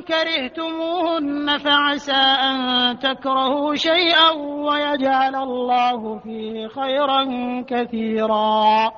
كرهتموهن فعسى أن تكرهوا شيئا ويجعل الله فيه خيرا كثيرا.